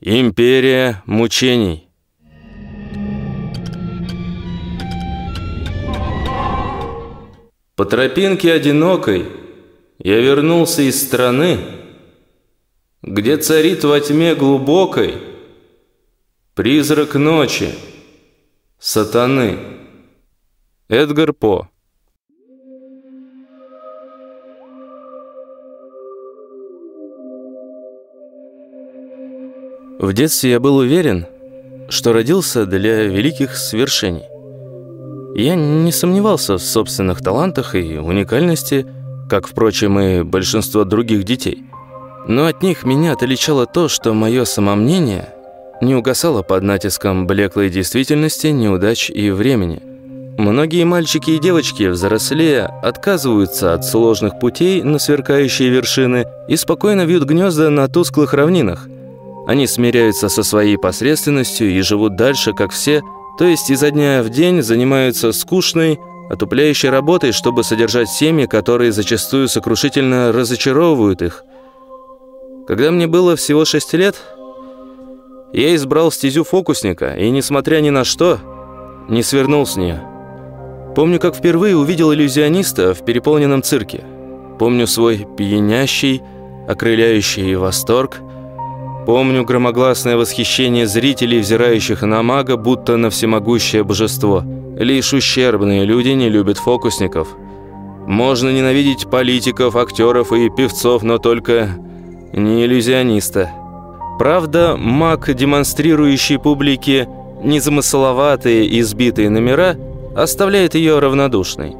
Империя мучений. По тропинке одинокой я вернулся из страны, где царит во тьме глубокой призрак ночи, сатаны. Эдгар По В детстве я был уверен, что родился для великих свершений. Я не сомневался в собственных талантах и уникальности, как, впрочем, и большинство других детей. Но от них меня отличало то, что мое самомнение не угасало под натиском блеклой действительности, неудач и времени. Многие мальчики и девочки, взрослея, отказываются от сложных путей на сверкающие вершины и спокойно вьют гнезда на тусклых равнинах – они смиряются со своей посредственностью и живут дальше, как все, то есть изо дня в день занимаются скучной, отупляющей работой, чтобы содержать семьи, которые зачастую сокрушительно разочаровывают их. Когда мне было всего 6 лет, я избрал стезю фокусника и, несмотря ни на что, не свернул с нее. Помню, как впервые увидел иллюзиониста в переполненном цирке. Помню свой пьянящий, окрыляющий восторг – Помню громогласное восхищение зрителей, взирающих на мага, будто на всемогущее божество. Лишь ущербные люди не любят фокусников. Можно ненавидеть политиков, актеров и певцов, но только не иллюзиониста. Правда, маг, демонстрирующий публике незамысловатые и избитые номера, оставляет ее равнодушной.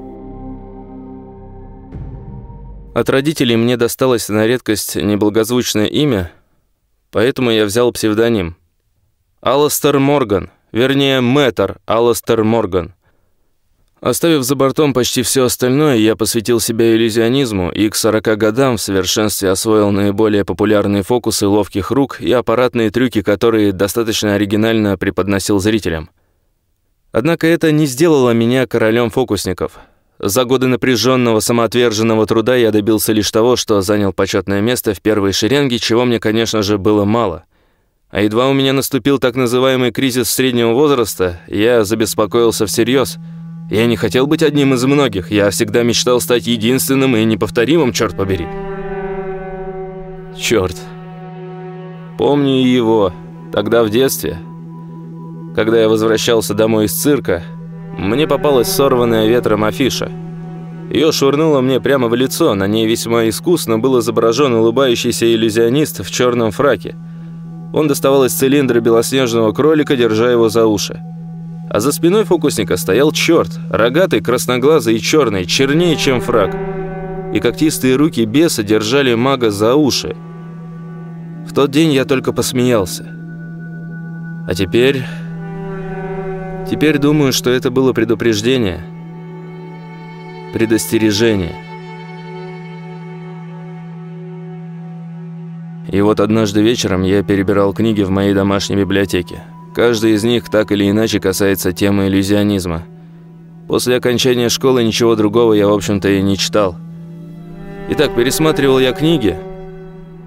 От родителей мне досталось на редкость неблагозвучное имя – Поэтому я взял псевдоним. Алластер Морган, вернее, мэтр Алластер Морган. Оставив за бортом почти все остальное, я посвятил себя иллюзионизму и к 40 годам в совершенстве освоил наиболее популярные фокусы ловких рук и аппаратные трюки, которые достаточно оригинально преподносил зрителям. Однако это не сделало меня королем фокусников – за годы напряженного самоотверженного труда я добился лишь того, что занял почетное место в первой шеренге, чего мне, конечно же, было мало. А едва у меня наступил так называемый кризис среднего возраста, я забеспокоился всерьез. Я не хотел быть одним из многих, я всегда мечтал стать единственным и неповторимым, черт побери. Черт. Помню его, тогда в детстве, когда я возвращался домой из цирка, мне попалась сорванная ветром афиша. Ее швырнуло мне прямо в лицо, на ней весьма искусно был изображен улыбающийся иллюзионист в черном фраке. Он доставал из цилиндра белоснежного кролика, держа его за уши. А за спиной фокусника стоял черт, рогатый, красноглазый и черный, чернее, чем фрак. И когтистые руки беса держали мага за уши. В тот день я только посмеялся. А теперь... Теперь думаю, что это было предупреждение, предостережение. И вот однажды вечером я перебирал книги в моей домашней библиотеке. Каждая из них так или иначе касается темы иллюзионизма. После окончания школы ничего другого я, в общем-то, и не читал. Итак, пересматривал я книги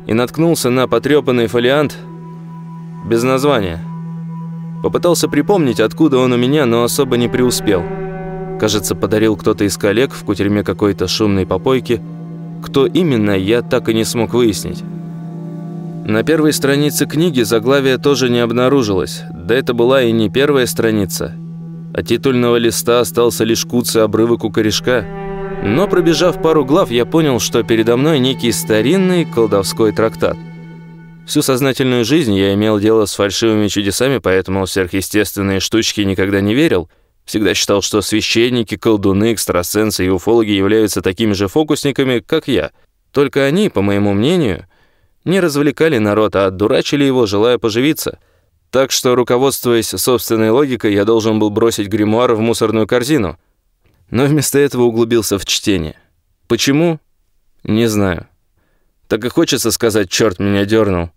и наткнулся на потрепанный фолиант без названия – Попытался припомнить, откуда он у меня, но особо не преуспел. Кажется, подарил кто-то из коллег в кутерьме какой-то шумной попойки. Кто именно, я так и не смог выяснить. На первой странице книги заглавие тоже не обнаружилось. Да это была и не первая страница. От титульного листа остался лишь куцый обрывок у корешка. Но пробежав пару глав, я понял, что передо мной некий старинный колдовской трактат. Всю сознательную жизнь я имел дело с фальшивыми чудесами, поэтому в сверхъестественные штучки никогда не верил. Всегда считал, что священники, колдуны, экстрасенсы и уфологи являются такими же фокусниками, как я. Только они, по моему мнению, не развлекали народ, а отдурачили его, желая поживиться. Так что, руководствуясь собственной логикой, я должен был бросить гримуар в мусорную корзину. Но вместо этого углубился в чтение. Почему? Не знаю. Так и хочется сказать «черт меня дернул»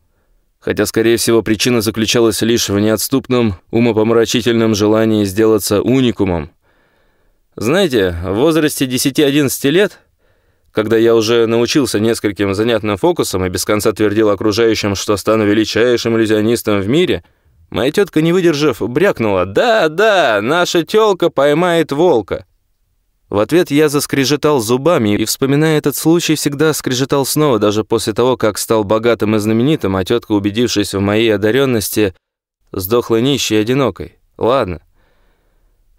хотя, скорее всего, причина заключалась лишь в неотступном, умопомрачительном желании сделаться уникумом. Знаете, в возрасте 10-11 лет, Когда я уже научился нескольким занятным фокусам и без конца твердил окружающим, что стану величайшим иллюзионистом в мире, моя тетка, не выдержав, брякнула «Да, да, наша тёлка поймает волка». В ответ я заскрежетал зубами и, вспоминая этот случай, всегда скрежетал снова, даже после того, как стал богатым и знаменитым, а тетка, убедившись в моей одаренности, сдохла нищей и одинокой. Ладно.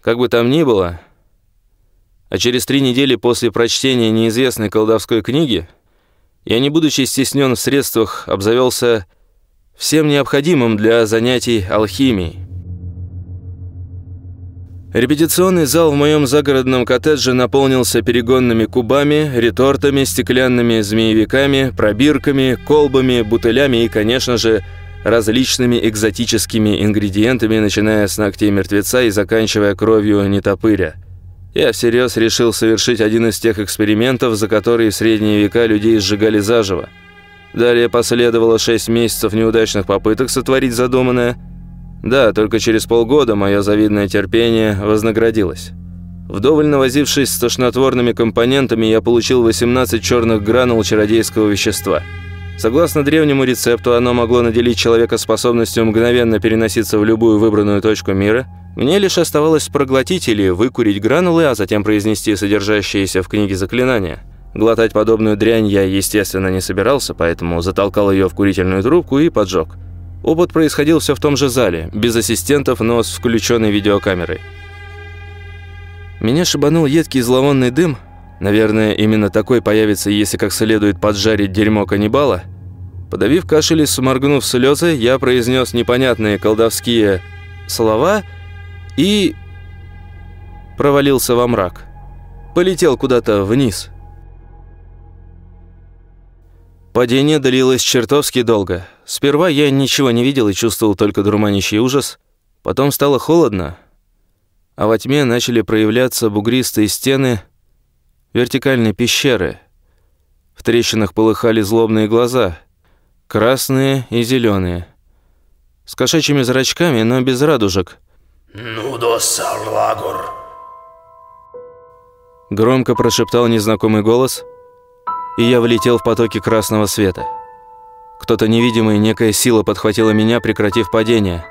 Как бы там ни было, а через три недели после прочтения неизвестной колдовской книги я, не будучи стеснен в средствах, обзавелся всем необходимым для занятий алхимией. Репетиционный зал в моем загородном коттедже наполнился перегонными кубами, ретортами, стеклянными змеевиками, пробирками, колбами, бутылями и, конечно же, различными экзотическими ингредиентами, начиная с ногтей мертвеца и заканчивая кровью нетопыря. Я всерьез решил совершить один из тех экспериментов, за которые в средние века людей сжигали заживо. Далее последовало шесть месяцев неудачных попыток сотворить задуманное. Да, только через полгода мое завидное терпение вознаградилось. Вдоволь навозившись с тошнотворными компонентами, я получил 18 черных гранул чародейского вещества – Согласно древнему рецепту, оно могло наделить человека способностью мгновенно переноситься в любую выбранную точку мира. Мне лишь оставалось проглотить или выкурить гранулы, а затем произнести содержащиеся в книге заклинания. Глотать подобную дрянь я, естественно, не собирался, поэтому затолкал ее в курительную трубку и поджег. Опыт происходил все в том же зале, без ассистентов, но с включенной видеокамерой. Меня шибанул едкий зловонный дым – Наверное, именно такой появится, если как следует поджарить дерьмо каннибала. Подавив кашель и сморгнув слезы, я произнес непонятные колдовские слова и провалился во мрак. Полетел куда-то вниз. Падение длилось чертовски долго. Сперва я ничего не видел и чувствовал только дурманящий ужас. Потом стало холодно, а во тьме начали проявляться бугристые стены – вертикальной пещеры. В трещинах полыхали злобные глаза, красные и зеленые, с кошачьими зрачками, но без радужек. «Нудосарлагур!» Громко прошептал незнакомый голос, и я влетел в потоки красного света. Кто-то невидимый, некая сила подхватила меня, прекратив падение.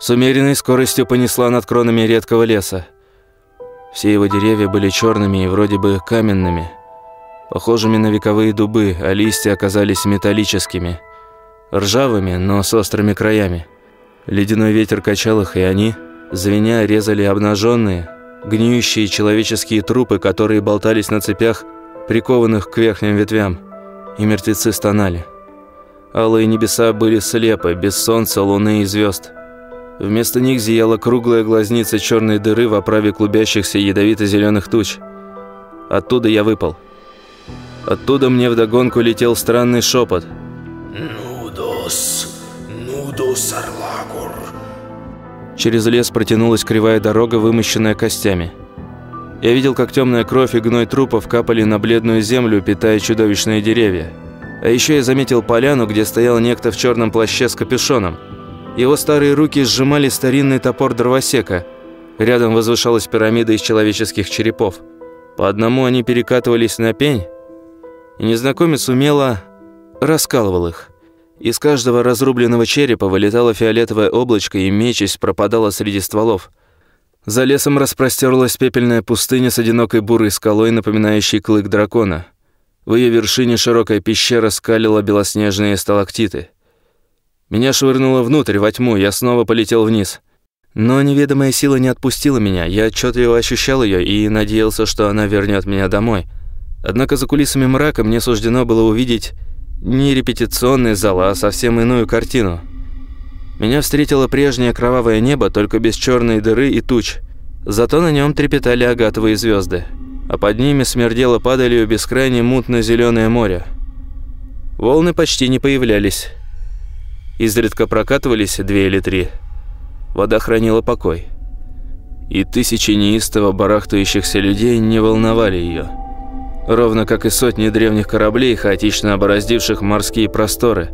С умеренной скоростью понесла над кронами редкого леса. Все его деревья были черными и вроде бы каменными, похожими на вековые дубы, а листья оказались металлическими, ржавыми, но с острыми краями. Ледяной ветер качал их, и они, звеня, резали обнаженные, гниющие человеческие трупы, которые болтались на цепях, прикованных к верхним ветвям, и мертвецы стонали. Алые небеса были слепы, без солнца, луны и звезд. Вместо них зияла круглая глазница черной дыры в оправе клубящихся ядовито-зеленых туч. Оттуда я выпал. Оттуда мне вдогонку летел странный шепот. «Нудос, Нудос Арлагур». Через лес протянулась кривая дорога, вымощенная костями. Я видел, как темная кровь и гной трупов капали на бледную землю, питая чудовищные деревья. А еще я заметил поляну, где стоял некто в черном плаще с капюшоном – его старые руки сжимали старинный топор дровосека. Рядом возвышалась пирамида из человеческих черепов. По одному они перекатывались на пень, и незнакомец умело раскалывал их. Из каждого разрубленного черепа вылетало фиолетовое облачко и, мечась, пропадало среди стволов. За лесом распростерлась пепельная пустыня с одинокой бурой скалой, напоминающей клык дракона. В ее вершине широкая пещера скалила белоснежные сталактиты. Меня швырнуло внутрь, во тьму, я снова полетел вниз. Но неведомая сила не отпустила меня, я отчетливо ощущал ее и надеялся, что она вернет меня домой. Однако за кулисами мрака мне суждено было увидеть не репетиционный зал, а совсем иную картину. Меня встретило прежнее кровавое небо, только без черной дыры и туч. Зато на нем трепетали агатовые звезды, а под ними смердело падалью бескрайне мутно зеленое море. Волны почти не появлялись. Изредка прокатывались две или три. Вода хранила покой. И тысячи неистово барахтающихся людей не волновали ее. Ровно как и сотни древних кораблей, хаотично обороздивших морские просторы.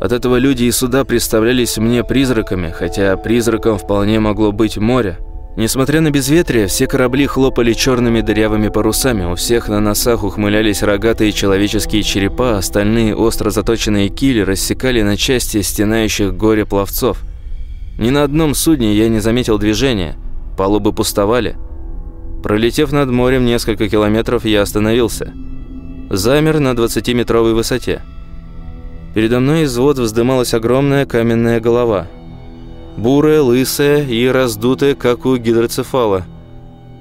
От этого люди и суда представлялись мне призраками, хотя призраком вполне могло быть море, Несмотря на безветрие, все корабли хлопали черными дырявыми парусами, у всех на носах ухмылялись рогатые человеческие черепа, остальные остро заточенные кили рассекали на части стенающих горе пловцов. Ни на одном судне я не заметил движения, палубы пустовали. Пролетев над морем несколько километров, я остановился. Замер на 20-метровой высоте. Передо мной из вод вздымалась огромная каменная голова – Бурая, лысая и раздутая, как у гидроцефала.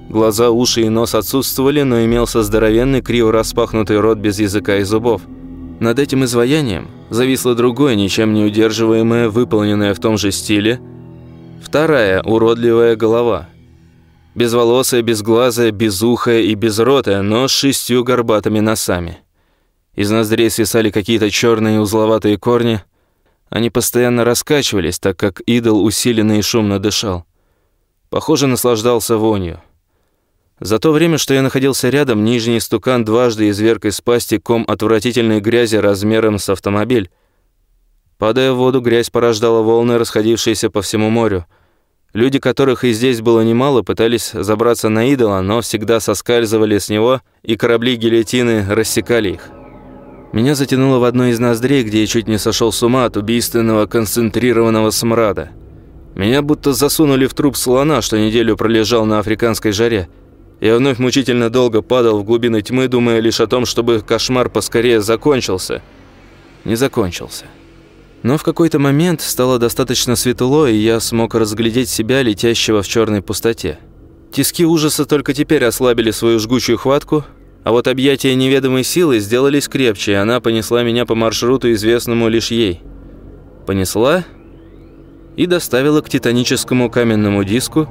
Глаза, уши и нос отсутствовали, но имелся здоровенный, криво распахнутый рот без языка и зубов. Над этим изваянием зависло другое, ничем не удерживаемое, выполненное в том же стиле, вторая уродливая голова. Безволосая, безглазая, безухая и безротая, но с шестью горбатыми носами. Из ноздрей свисали какие-то черные узловатые корни – они постоянно раскачивались, так как идол усиленно и шумно дышал. Похоже, наслаждался вонью. За то время, что я находился рядом, нижний стукан дважды изверг из пасти ком отвратительной грязи размером с автомобиль. Падая в воду, грязь порождала волны, расходившиеся по всему морю. Люди, которых и здесь было немало, пытались забраться на идола, но всегда соскальзывали с него, и корабли-гильотины рассекали их. Меня затянуло в одну из ноздрей, где я чуть не сошел с ума от убийственного концентрированного смрада. Меня будто засунули в труп слона, что неделю пролежал на африканской жаре. Я вновь мучительно долго падал в глубины тьмы, думая лишь о том, чтобы кошмар поскорее закончился. Не закончился. Но в какой-то момент стало достаточно светло, и я смог разглядеть себя, летящего в черной пустоте. Тиски ужаса только теперь ослабили свою жгучую хватку, а вот объятия неведомой силы сделались крепче, и она понесла меня по маршруту, известному лишь ей. Понесла и доставила к титаническому каменному диску,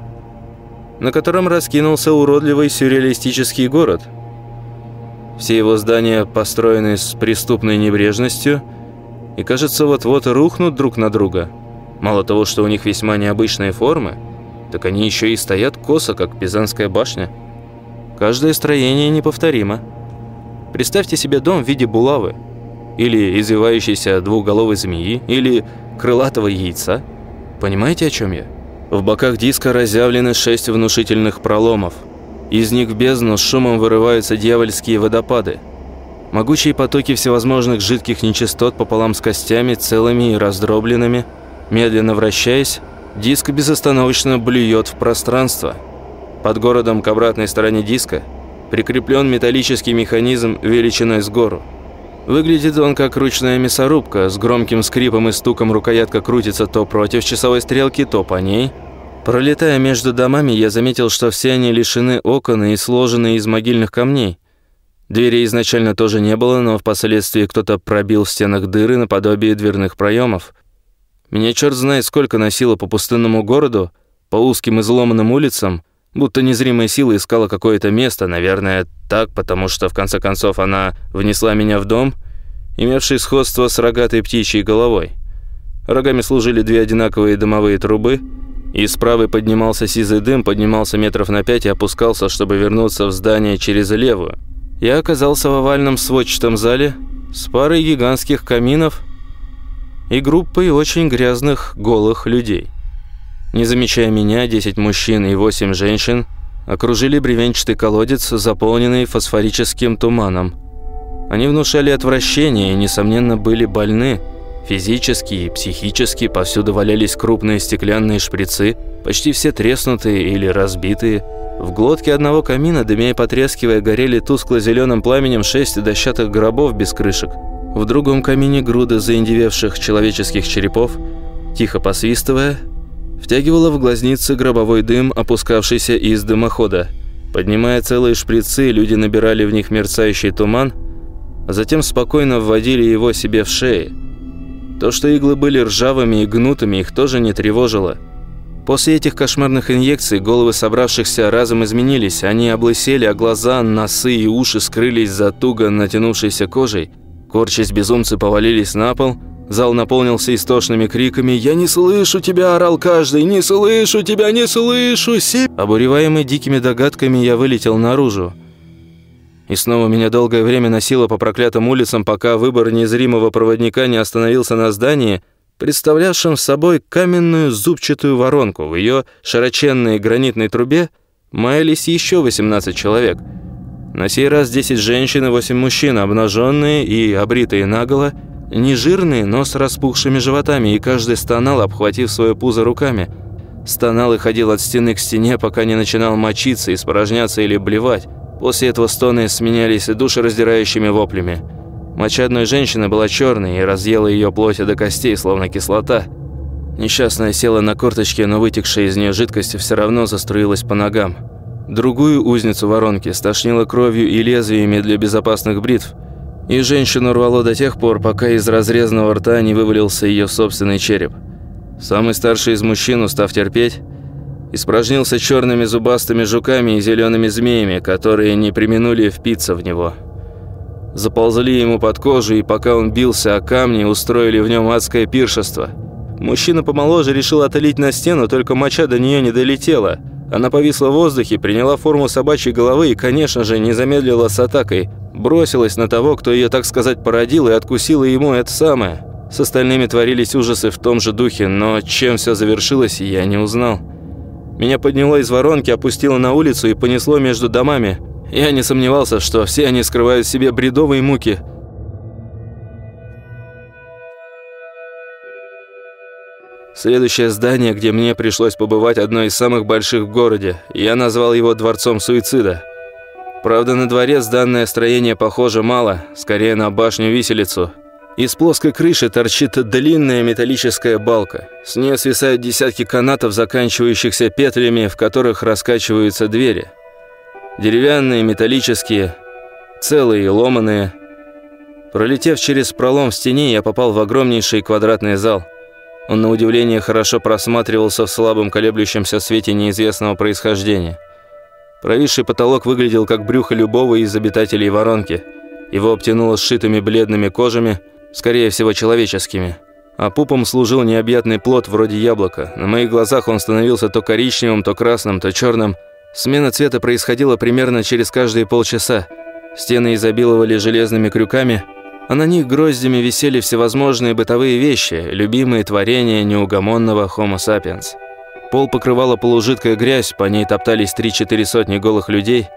на котором раскинулся уродливый сюрреалистический город. Все его здания построены с преступной небрежностью и, кажется, вот-вот рухнут друг на друга. Мало того, что у них весьма необычные формы, так они еще и стоят косо, как Пизанская башня. Каждое строение неповторимо. Представьте себе дом в виде булавы, или извивающейся двухголовой змеи, или крылатого яйца. Понимаете, о чем я? В боках диска разъявлены шесть внушительных проломов. Из них в бездну с шумом вырываются дьявольские водопады. Могучие потоки всевозможных жидких нечистот пополам с костями, целыми и раздробленными, медленно вращаясь, диск безостановочно блюет в пространство – под городом к обратной стороне диска прикреплен металлический механизм величиной с гору. Выглядит он как ручная мясорубка, с громким скрипом и стуком рукоятка крутится то против часовой стрелки, то по ней. Пролетая между домами, я заметил, что все они лишены окон и сложены из могильных камней. Дверей изначально тоже не было, но впоследствии кто-то пробил в стенах дыры наподобие дверных проемов. Меня черт знает сколько носило по пустынному городу, по узким изломанным улицам – Будто незримая сила искала какое-то место, наверное, так, потому что, в конце концов, она внесла меня в дом, имевший сходство с рогатой птичьей головой. Рогами служили две одинаковые дымовые трубы, и с правой поднимался сизый дым, поднимался метров на пять и опускался, чтобы вернуться в здание через левую. Я оказался в овальном сводчатом зале с парой гигантских каминов и группой очень грязных голых людей. Не замечая меня, 10 мужчин и 8 женщин окружили бревенчатый колодец, заполненный фосфорическим туманом. Они внушали отвращение и, несомненно, были больны. Физически и психически повсюду валялись крупные стеклянные шприцы, почти все треснутые или разбитые. В глотке одного камина, дымя и потрескивая, горели тускло-зеленым пламенем шесть дощатых гробов без крышек. В другом камине груда заиндевевших человеческих черепов, тихо посвистывая, втягивала в глазницы гробовой дым, опускавшийся из дымохода. Поднимая целые шприцы, люди набирали в них мерцающий туман, а затем спокойно вводили его себе в шеи. То, что иглы были ржавыми и гнутыми, их тоже не тревожило. После этих кошмарных инъекций головы собравшихся разом изменились, они облысели, а глаза, носы и уши скрылись за туго натянувшейся кожей. Корчась безумцы повалились на пол – Зал наполнился истошными криками «Я не слышу тебя!» – орал каждый «Не слышу тебя! Не слышу!» Си... Обуреваемый дикими догадками, я вылетел наружу. И снова меня долгое время носило по проклятым улицам, пока выбор незримого проводника не остановился на здании, представлявшим собой каменную зубчатую воронку. В ее широченной гранитной трубе маялись еще 18 человек. На сей раз 10 женщин и 8 мужчин, обнаженные и обритые наголо, не жирные, но с распухшими животами, и каждый стонал, обхватив свое пузо руками. Стонал и ходил от стены к стене, пока не начинал мочиться, испорожняться или блевать. После этого стоны сменялись душераздирающими воплями. Моча одной женщины была черной и разъела ее плоть до костей, словно кислота. Несчастная села на корточке, но вытекшая из нее жидкость все равно заструилась по ногам. Другую узницу воронки стошнило кровью и лезвиями для безопасных бритв, и женщину рвало до тех пор, пока из разрезанного рта не вывалился ее собственный череп. Самый старший из мужчин, устав терпеть, испражнился черными зубастыми жуками и зелеными змеями, которые не применули впиться в него заползли ему под кожу, и пока он бился о камни, устроили в нем адское пиршество. Мужчина помоложе решил отолить на стену, только моча до нее не долетела. Она повисла в воздухе, приняла форму собачьей головы и, конечно же, не замедлила с атакой. Бросилась на того, кто ее, так сказать, породил, и откусила ему это самое. С остальными творились ужасы в том же духе, но чем все завершилось, я не узнал. Меня подняло из воронки, опустило на улицу и понесло между домами – я не сомневался, что все они скрывают в себе бредовые муки. Следующее здание, где мне пришлось побывать, одно из самых больших в городе. Я назвал его «Дворцом суицида». Правда, на дворец данное строение похоже мало, скорее на башню-виселицу. Из плоской крыши торчит длинная металлическая балка. С нее свисают десятки канатов, заканчивающихся петлями, в которых раскачиваются двери. Деревянные, металлические, целые и ломаные. Пролетев через пролом в стене, я попал в огромнейший квадратный зал. Он, на удивление, хорошо просматривался в слабом колеблющемся свете неизвестного происхождения. Провисший потолок выглядел как брюхо любого из обитателей воронки. Его обтянуло сшитыми бледными кожами, скорее всего, человеческими. А пупом служил необъятный плод вроде яблока. На моих глазах он становился то коричневым, то красным, то черным – Смена цвета происходила примерно через каждые полчаса. Стены изобиловали железными крюками, а на них гроздями висели всевозможные бытовые вещи, любимые творения неугомонного Homo sapiens. Пол покрывала полужидкая грязь, по ней топтались три-четыре сотни голых людей.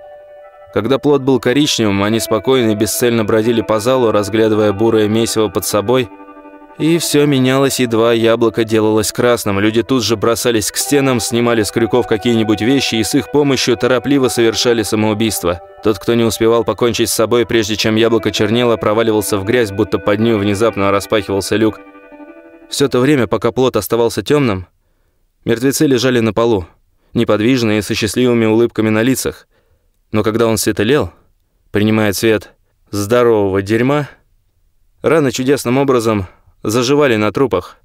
Когда плод был коричневым, они спокойно и бесцельно бродили по залу, разглядывая бурое месиво под собой – и все менялось, едва яблоко делалось красным. Люди тут же бросались к стенам, снимали с крюков какие-нибудь вещи и с их помощью торопливо совершали самоубийство. Тот, кто не успевал покончить с собой, прежде чем яблоко чернело, проваливался в грязь, будто под ним внезапно распахивался люк. Все то время, пока плод оставался темным, мертвецы лежали на полу, неподвижные, со счастливыми улыбками на лицах. Но когда он светлел, принимая цвет здорового дерьма, рано чудесным образом заживали на трупах.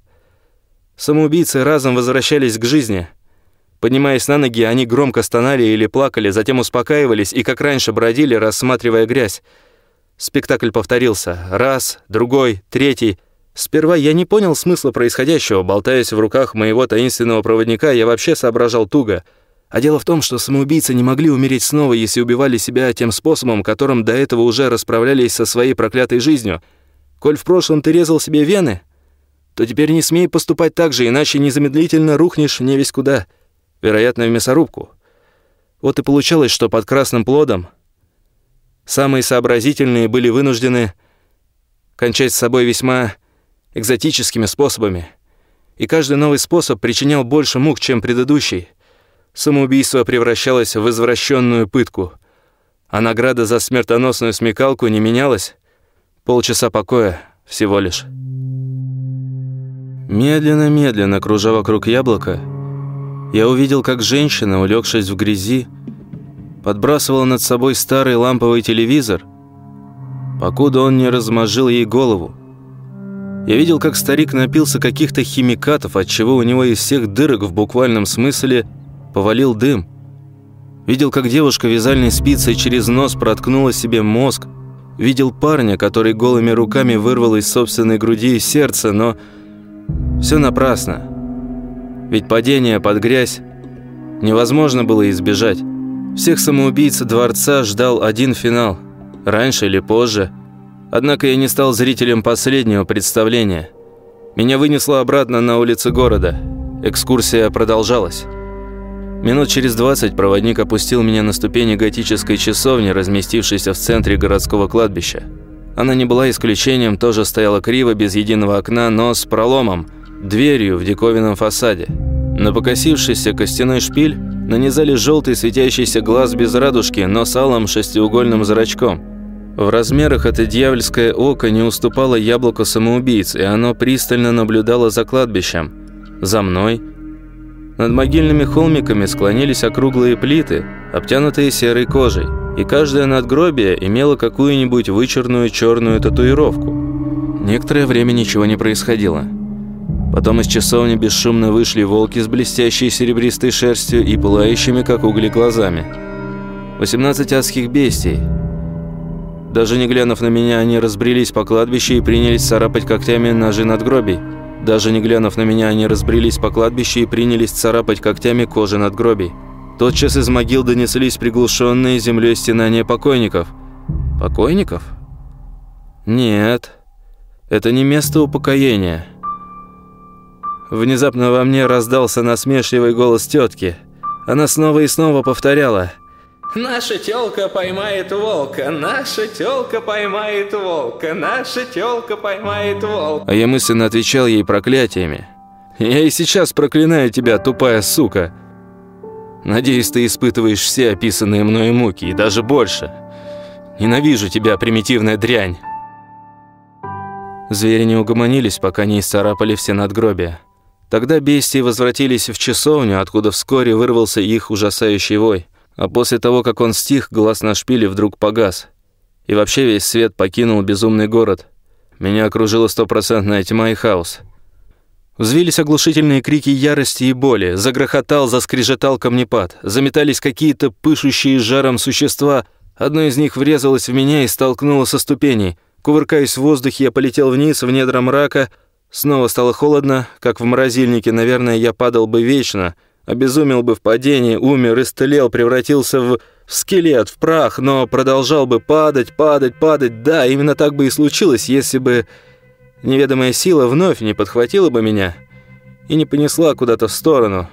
Самоубийцы разом возвращались к жизни. Поднимаясь на ноги, они громко стонали или плакали, затем успокаивались и, как раньше, бродили, рассматривая грязь. Спектакль повторился. Раз, другой, третий. Сперва я не понял смысла происходящего. Болтаясь в руках моего таинственного проводника, я вообще соображал туго. А дело в том, что самоубийцы не могли умереть снова, если убивали себя тем способом, которым до этого уже расправлялись со своей проклятой жизнью — Коль в прошлом ты резал себе вены, то теперь не смей поступать так же, иначе незамедлительно рухнешь не весь куда, вероятно, в мясорубку. Вот и получалось, что под красным плодом самые сообразительные были вынуждены кончать с собой весьма экзотическими способами. И каждый новый способ причинял больше мук, чем предыдущий. Самоубийство превращалось в извращенную пытку, а награда за смертоносную смекалку не менялась, Полчаса покоя всего лишь. Медленно-медленно, кружа вокруг яблока, я увидел, как женщина, улегшись в грязи, подбрасывала над собой старый ламповый телевизор, покуда он не размозжил ей голову. Я видел, как старик напился каких-то химикатов, отчего у него из всех дырок в буквальном смысле повалил дым. Видел, как девушка вязальной спицей через нос проткнула себе мозг, Видел парня, который голыми руками вырвал из собственной груди сердце, но все напрасно. Ведь падение под грязь невозможно было избежать. Всех самоубийц дворца ждал один финал, раньше или позже. Однако я не стал зрителем последнего представления. Меня вынесло обратно на улицы города. Экскурсия продолжалась. Минут через двадцать проводник опустил меня на ступени готической часовни, разместившейся в центре городского кладбища. Она не была исключением, тоже стояла криво, без единого окна, но с проломом, дверью в диковинном фасаде. На покосившийся костяной шпиль нанизали желтый светящийся глаз без радужки, но с алым шестиугольным зрачком. В размерах это дьявольское око не уступало яблоку самоубийц, и оно пристально наблюдало за кладбищем. За мной. Над могильными холмиками склонились округлые плиты, обтянутые серой кожей, и каждое надгробие имело какую-нибудь вычерную черную татуировку. Некоторое время ничего не происходило. Потом из часовни бесшумно вышли волки с блестящей серебристой шерстью и пылающими, как угли, глазами. 18 адских бестий. Даже не глянув на меня, они разбрелись по кладбищу и принялись царапать когтями ножи надгробий. Даже не глянув на меня, они разбрелись по кладбищу и принялись царапать когтями кожи надгробий. Тотчас из могил донеслись приглушенные землей стенания покойников. Покойников? Нет, это не место упокоения. Внезапно во мне раздался насмешливый голос тетки. Она снова и снова повторяла «Наша тёлка поймает волка, наша тёлка поймает волка, наша тёлка поймает волка». А я мысленно отвечал ей проклятиями. «Я и сейчас проклинаю тебя, тупая сука!» Надеюсь, ты испытываешь все описанные мной муки, и даже больше. Ненавижу тебя, примитивная дрянь!» Звери не угомонились, пока не исцарапали все надгробия. Тогда бестии возвратились в часовню, откуда вскоре вырвался их ужасающий вой. А после того, как он стих, глаз на шпиле вдруг погас. И вообще весь свет покинул безумный город. Меня окружила стопроцентная тьма и хаос. Взвились оглушительные крики ярости и боли, загрохотал, заскрежетал камнепад, заметались какие-то пышущие жаром существа, одно из них врезалось в меня и столкнуло со ступеней. Кувыркаясь в воздухе, я полетел вниз, в недра мрака, Снова стало холодно, как в морозильнике, наверное, я падал бы вечно, обезумел бы в падении, умер, истлел, превратился в, скелет, в прах, но продолжал бы падать, падать, падать. Да, именно так бы и случилось, если бы неведомая сила вновь не подхватила бы меня и не понесла куда-то в сторону.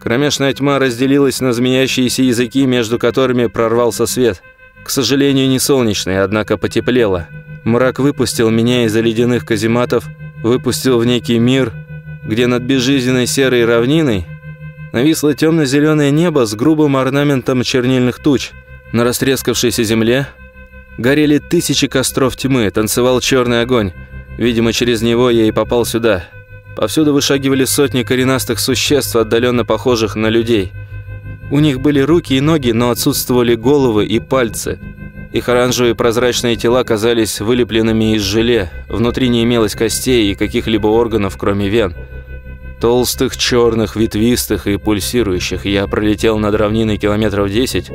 Кромешная тьма разделилась на змеящиеся языки, между которыми прорвался свет. К сожалению, не солнечный, однако потеплело. Мрак выпустил меня из-за ледяных казематов, выпустил в некий мир, где над безжизненной серой равниной нависло темно-зеленое небо с грубым орнаментом чернильных туч. На растрескавшейся земле горели тысячи костров тьмы, танцевал черный огонь. Видимо, через него я и попал сюда. Повсюду вышагивали сотни коренастых существ, отдаленно похожих на людей. У них были руки и ноги, но отсутствовали головы и пальцы – их оранжевые прозрачные тела казались вылепленными из желе. Внутри не имелось костей и каких-либо органов, кроме вен. Толстых, черных, ветвистых и пульсирующих. Я пролетел над равниной километров 10,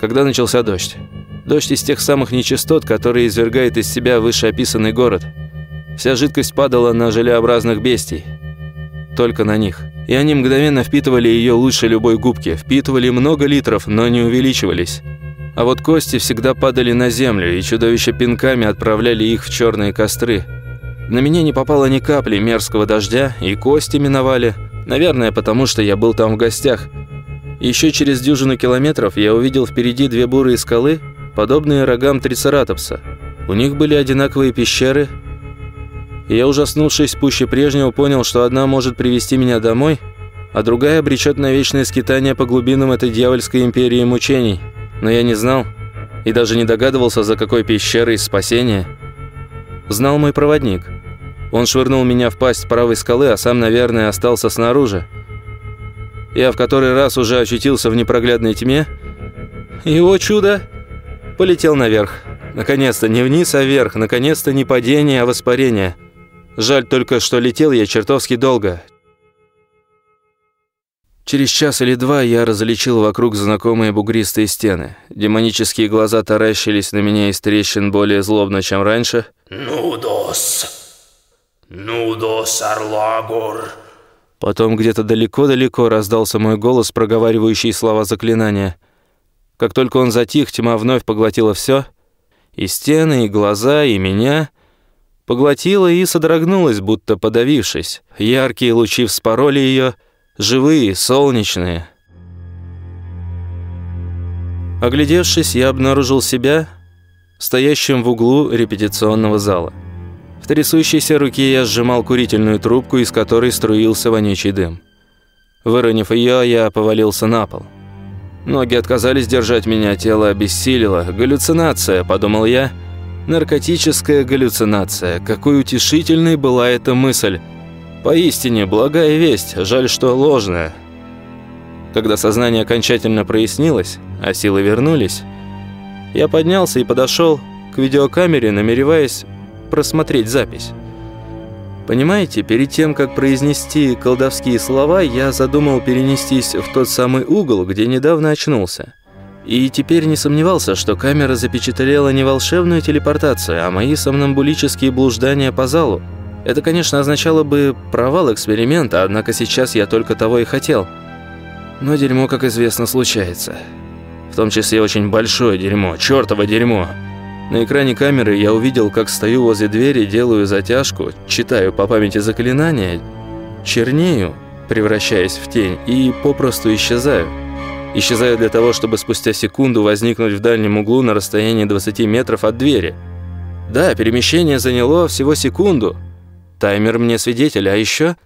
когда начался дождь. Дождь из тех самых нечистот, которые извергает из себя вышеописанный город. Вся жидкость падала на желеобразных бестий. Только на них. И они мгновенно впитывали ее лучше любой губки. Впитывали много литров, но не увеличивались. А вот кости всегда падали на землю, и чудовища пинками отправляли их в черные костры. На меня не попало ни капли мерзкого дождя, и кости миновали. Наверное, потому что я был там в гостях. Еще через дюжину километров я увидел впереди две бурые скалы, подобные рогам трицератопса. У них были одинаковые пещеры. Я, ужаснувшись пуще прежнего, понял, что одна может привести меня домой, а другая обречет на вечное скитание по глубинам этой дьявольской империи мучений – но я не знал и даже не догадывался, за какой пещерой спасения. Знал мой проводник. Он швырнул меня в пасть правой скалы, а сам, наверное, остался снаружи. Я в который раз уже очутился в непроглядной тьме. И, о чудо, полетел наверх. Наконец-то не вниз, а вверх. Наконец-то не падение, а воспарение. Жаль только, что летел я чертовски долго. Через час или два я различил вокруг знакомые бугристые стены. Демонические глаза таращились на меня из трещин более злобно, чем раньше. «Нудос! Нудос, Арлагор!» Потом где-то далеко-далеко раздался мой голос, проговаривающий слова заклинания. Как только он затих, тьма вновь поглотила все. И стены, и глаза, и меня. Поглотила и содрогнулась, будто подавившись. Яркие лучи вспороли ее, живые, солнечные. Оглядевшись, я обнаружил себя стоящим в углу репетиционного зала. В трясущейся руке я сжимал курительную трубку, из которой струился вонючий дым. Выронив ее, я повалился на пол. Ноги отказались держать меня, тело обессилило. «Галлюцинация», – подумал я. «Наркотическая галлюцинация. Какой утешительной была эта мысль. Поистине, благая весть, жаль, что ложная». Когда сознание окончательно прояснилось, а силы вернулись, я поднялся и подошел к видеокамере, намереваясь просмотреть запись. Понимаете, перед тем, как произнести колдовские слова, я задумал перенестись в тот самый угол, где недавно очнулся. И теперь не сомневался, что камера запечатлела не волшебную телепортацию, а мои сомнамбулические блуждания по залу. Это, конечно, означало бы провал эксперимента, однако сейчас я только того и хотел. Но дерьмо, как известно, случается. В том числе очень большое дерьмо, чертово дерьмо. На экране камеры я увидел, как стою возле двери, делаю затяжку, читаю по памяти заклинания, чернею, превращаясь в тень, и попросту исчезаю. Исчезаю для того, чтобы спустя секунду возникнуть в дальнем углу на расстоянии 20 метров от двери. Да, перемещение заняло всего секунду. Таймер мне свидетель, а еще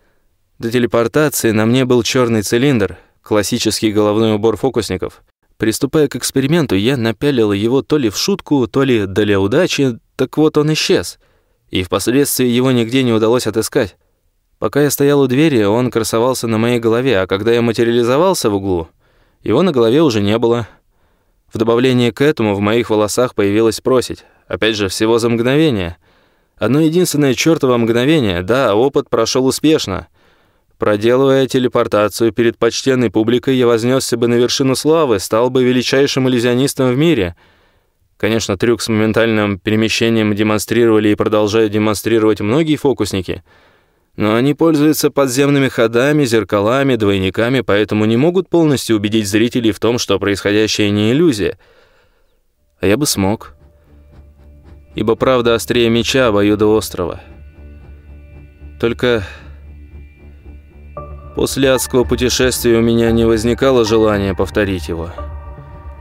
до телепортации на мне был черный цилиндр, классический головной убор фокусников – Приступая к эксперименту, я напялил его то ли в шутку, то ли для удачи, так вот он исчез. И впоследствии его нигде не удалось отыскать. Пока я стоял у двери, он красовался на моей голове, а когда я материализовался в углу, его на голове уже не было. В добавление к этому в моих волосах появилась просить. Опять же, всего за мгновение. Одно единственное чёртово мгновение. Да, опыт прошел успешно — Проделывая телепортацию перед почтенной публикой, я вознесся бы на вершину славы, стал бы величайшим иллюзионистом в мире. Конечно, трюк с моментальным перемещением демонстрировали и продолжают демонстрировать многие фокусники, но они пользуются подземными ходами, зеркалами, двойниками, поэтому не могут полностью убедить зрителей в том, что происходящее не иллюзия. А я бы смог. Ибо правда острее меча обоюдоострого. Только... После адского путешествия у меня не возникало желания повторить его.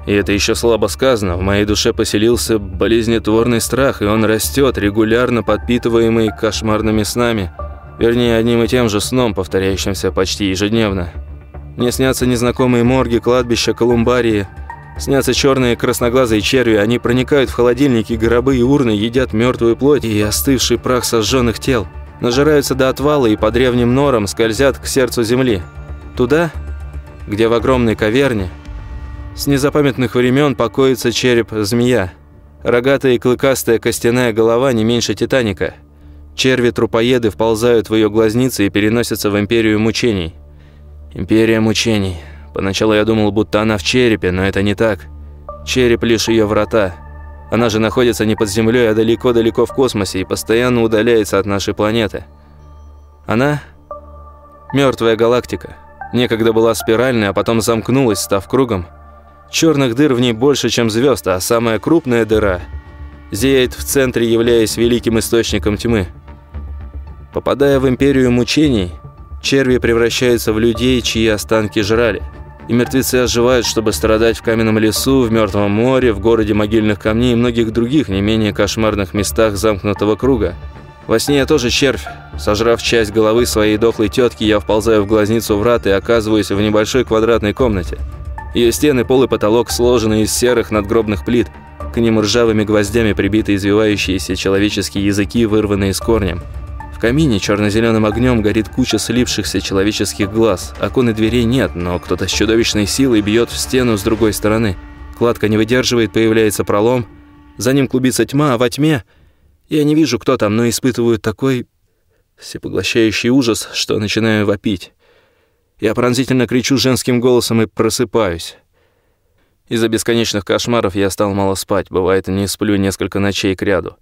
И это еще слабо сказано, в моей душе поселился болезнетворный страх, и он растет, регулярно подпитываемый кошмарными снами, вернее, одним и тем же сном, повторяющимся почти ежедневно. Мне снятся незнакомые морги, кладбища, колумбарии, снятся черные красноглазые черви, они проникают в холодильники, гробы и урны, едят мертвую плоть и остывший прах сожженных тел – нажираются до отвала и по древним норам скользят к сердцу земли. Туда, где в огромной каверне с незапамятных времен покоится череп змея, рогатая и клыкастая костяная голова не меньше Титаника. Черви-трупоеды вползают в ее глазницы и переносятся в империю мучений. Империя мучений. Поначалу я думал, будто она в черепе, но это не так. Череп лишь ее врата – она же находится не под землей, а далеко-далеко в космосе и постоянно удаляется от нашей планеты. Она – мертвая галактика. Некогда была спиральной, а потом замкнулась, став кругом. Черных дыр в ней больше, чем звезд, а самая крупная дыра зияет в центре, являясь великим источником тьмы. Попадая в империю мучений, черви превращаются в людей, чьи останки жрали – и мертвецы оживают, чтобы страдать в каменном лесу, в мертвом море, в городе могильных камней и многих других не менее кошмарных местах замкнутого круга. Во сне я тоже червь. Сожрав часть головы своей дохлой тетки, я вползаю в глазницу врат и оказываюсь в небольшой квадратной комнате. Ее стены, пол и потолок сложены из серых надгробных плит. К ним ржавыми гвоздями прибиты извивающиеся человеческие языки, вырванные с корнем. Камине черно-зеленым огнем горит куча слипшихся человеческих глаз. Окон и дверей нет, но кто-то с чудовищной силой бьет в стену с другой стороны. Кладка не выдерживает, появляется пролом. За ним клубится тьма, а во тьме... Я не вижу, кто там, но испытываю такой всепоглощающий ужас, что начинаю вопить. Я пронзительно кричу женским голосом и просыпаюсь. Из-за бесконечных кошмаров я стал мало спать, бывает, не сплю несколько ночей кряду.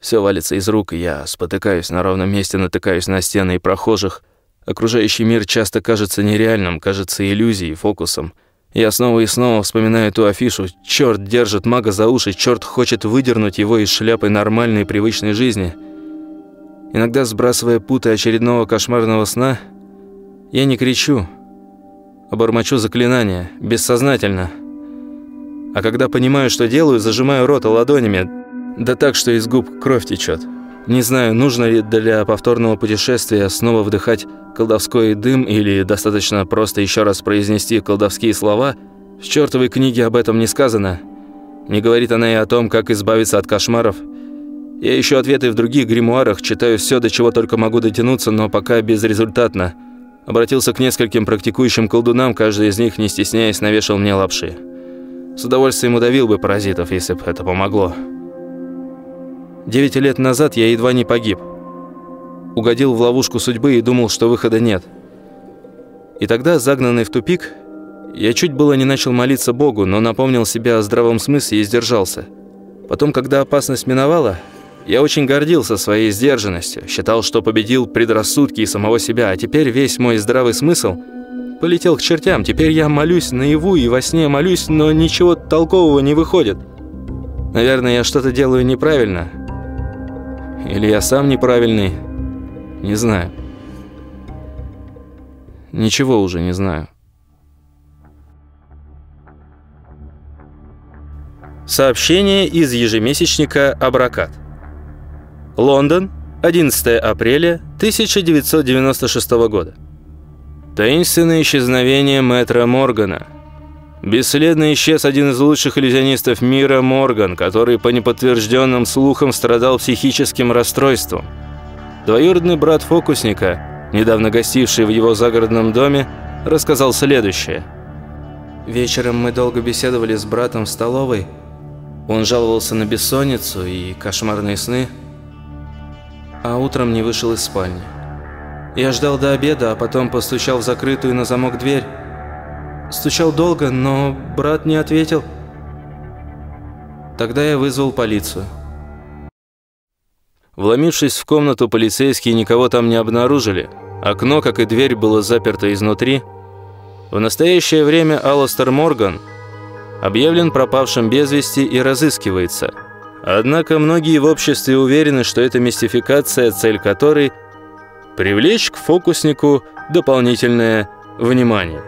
Все валится из рук, я спотыкаюсь на ровном месте, натыкаюсь на стены и прохожих. Окружающий мир часто кажется нереальным, кажется иллюзией, фокусом. Я снова и снова вспоминаю ту афишу. Черт держит мага за уши, черт хочет выдернуть его из шляпы нормальной привычной жизни. Иногда, сбрасывая путы очередного кошмарного сна, я не кричу, а бормочу заклинания, бессознательно. А когда понимаю, что делаю, зажимаю рот ладонями, да так, что из губ кровь течет. Не знаю, нужно ли для повторного путешествия снова вдыхать колдовской дым или достаточно просто еще раз произнести колдовские слова. В чертовой книге об этом не сказано. Не говорит она и о том, как избавиться от кошмаров – я ищу ответы в других гримуарах, читаю все, до чего только могу дотянуться, но пока безрезультатно. Обратился к нескольким практикующим колдунам, каждый из них, не стесняясь, навешал мне лапши. С удовольствием удавил бы паразитов, если бы это помогло. Девять лет назад я едва не погиб. Угодил в ловушку судьбы и думал, что выхода нет. И тогда, загнанный в тупик, я чуть было не начал молиться Богу, но напомнил себе о здравом смысле и сдержался. Потом, когда опасность миновала, я очень гордился своей сдержанностью, считал, что победил предрассудки и самого себя, а теперь весь мой здравый смысл полетел к чертям. Теперь я молюсь наяву и во сне молюсь, но ничего толкового не выходит. Наверное, я что-то делаю неправильно. Или я сам неправильный. Не знаю. Ничего уже не знаю. Сообщение из ежемесячника «Абракат». Лондон, 11 апреля 1996 года. Таинственное исчезновение мэтра Моргана. Бесследно исчез один из лучших иллюзионистов мира Морган, который по неподтвержденным слухам страдал психическим расстройством. Двоюродный брат фокусника, недавно гостивший в его загородном доме, рассказал следующее. «Вечером мы долго беседовали с братом в столовой. Он жаловался на бессонницу и кошмарные сны» а утром не вышел из спальни. Я ждал до обеда, а потом постучал в закрытую на замок дверь. Стучал долго, но брат не ответил. Тогда я вызвал полицию. Вломившись в комнату, полицейские никого там не обнаружили. Окно, как и дверь, было заперто изнутри. В настоящее время Алластер Морган объявлен пропавшим без вести и разыскивается – Однако многие в обществе уверены, что это мистификация, цель которой – привлечь к фокуснику дополнительное внимание.